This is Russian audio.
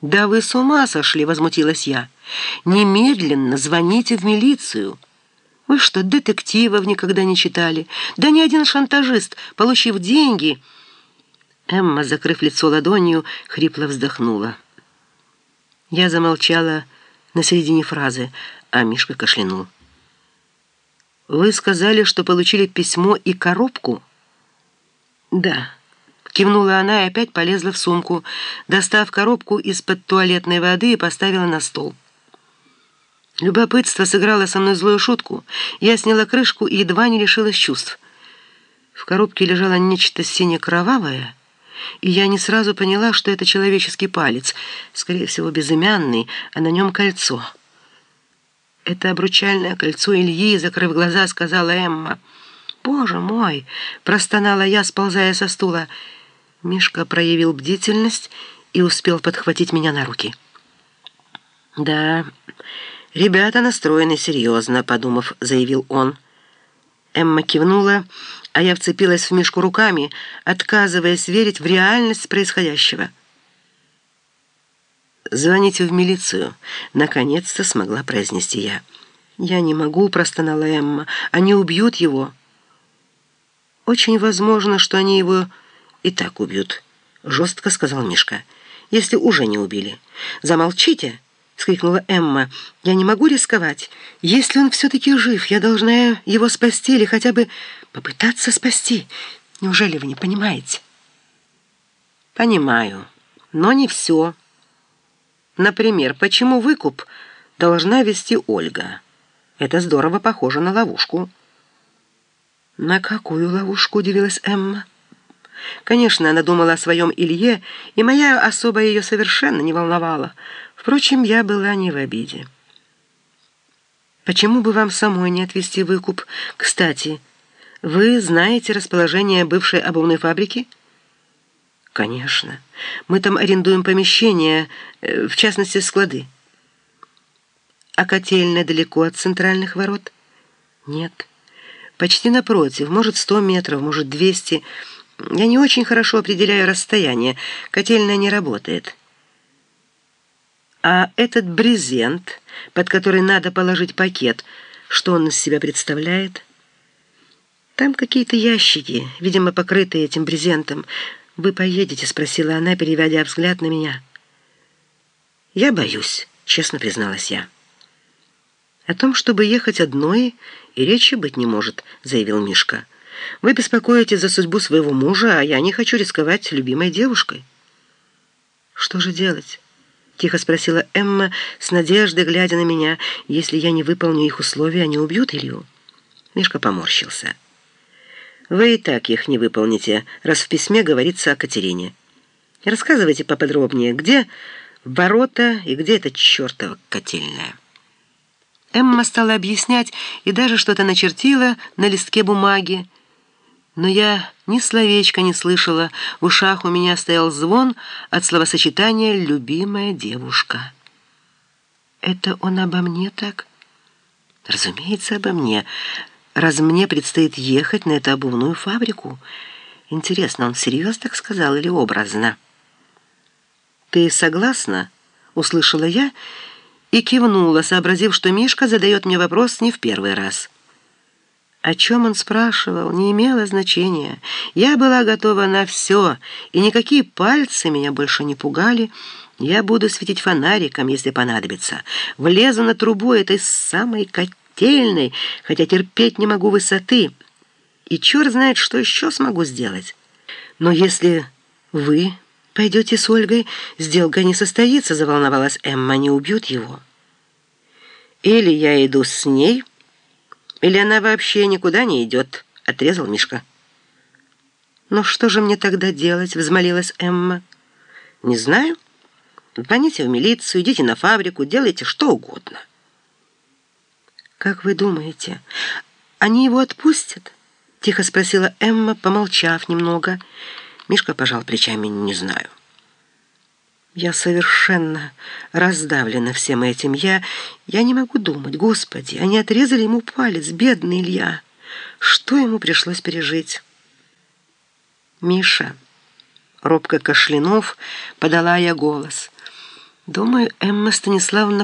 «Да вы с ума сошли!» — возмутилась я. «Немедленно звоните в милицию!» «Вы что, детективов никогда не читали? Да ни один шантажист, получив деньги...» Эмма, закрыв лицо ладонью, хрипло вздохнула. Я замолчала на середине фразы, а Мишка кашлянул. «Вы сказали, что получили письмо и коробку?» «Да». Кивнула она и опять полезла в сумку, достав коробку из-под туалетной воды и поставила на стол. Любопытство сыграло со мной злую шутку. Я сняла крышку и едва не лишилась чувств. В коробке лежало нечто сине-кровавое, и я не сразу поняла, что это человеческий палец, скорее всего, безымянный, а на нем кольцо. «Это обручальное кольцо Ильи», — закрыв глаза, сказала Эмма. «Боже мой!» — простонала я, сползая со стула. Мишка проявил бдительность и успел подхватить меня на руки. «Да, ребята настроены серьезно», — подумав, заявил он. Эмма кивнула, а я вцепилась в Мишку руками, отказываясь верить в реальность происходящего. «Звоните в милицию», — наконец-то смогла произнести я. «Я не могу», — простонала Эмма. «Они убьют его». «Очень возможно, что они его и так убьют», — жестко сказал Мишка. «Если уже не убили». «Замолчите!» — вскрикнула Эмма. «Я не могу рисковать. Если он все-таки жив, я должна его спасти или хотя бы попытаться спасти. Неужели вы не понимаете?» «Понимаю, но не все. Например, почему выкуп должна вести Ольга? Это здорово похоже на ловушку». «На какую ловушку?» — удивилась Эмма. Конечно, она думала о своем Илье, и моя особа ее совершенно не волновала. Впрочем, я была не в обиде. «Почему бы вам самой не отвезти выкуп? Кстати, вы знаете расположение бывшей обувной фабрики?» «Конечно. Мы там арендуем помещение, э, в частности, склады». «А котельная далеко от центральных ворот?» «Нет. Почти напротив. Может, сто метров, может, двести я не очень хорошо определяю расстояние. Котельная не работает. А этот брезент, под который надо положить пакет, что он из себя представляет? Там какие-то ящики, видимо, покрытые этим брезентом. «Вы поедете?» — спросила она, переводя взгляд на меня. «Я боюсь», — честно призналась я. «О том, чтобы ехать одной, и речи быть не может», — заявил Мишка. Вы беспокоитесь за судьбу своего мужа, а я не хочу рисковать любимой девушкой». «Что же делать?» — тихо спросила Эмма с надеждой, глядя на меня. «Если я не выполню их условия, они убьют Илью?» Мишка поморщился. «Вы и так их не выполните, раз в письме говорится о Катерине. Рассказывайте поподробнее, где ворота и где эта чертова котельная». Эмма стала объяснять и даже что-то начертила на листке бумаги, но я ни словечка не слышала, в ушах у меня стоял звон от словосочетания «любимая девушка». «Это он обо мне так?» «Разумеется, обо мне, раз мне предстоит ехать на эту обувную фабрику. Интересно, он серьезно так сказал или образно?» «Ты согласна?» — услышала я и кивнула, сообразив, что Мишка задает мне вопрос не в первый раз. О чем он спрашивал, не имело значения. Я была готова на все, и никакие пальцы меня больше не пугали. Я буду светить фонариком, если понадобится. Влезу на трубу этой самой котельной, хотя терпеть не могу высоты. И черт знает, что еще смогу сделать. Но если вы пойдете с Ольгой, сделка не состоится, заволновалась Эмма, не убьют его. Или я иду с ней... «Или она вообще никуда не идет?» — отрезал Мишка. «Ну что же мне тогда делать?» — взмолилась Эмма. «Не знаю. Звоните в милицию, идите на фабрику, делайте что угодно». «Как вы думаете, они его отпустят?» — тихо спросила Эмма, помолчав немного. Мишка пожал плечами «не знаю». Я совершенно раздавлена всем этим. Я, я не могу думать. Господи, они отрезали ему палец, бедный Илья. Что ему пришлось пережить? Миша, робко кашлянув, подала я голос. Думаю, Эмма Станиславовна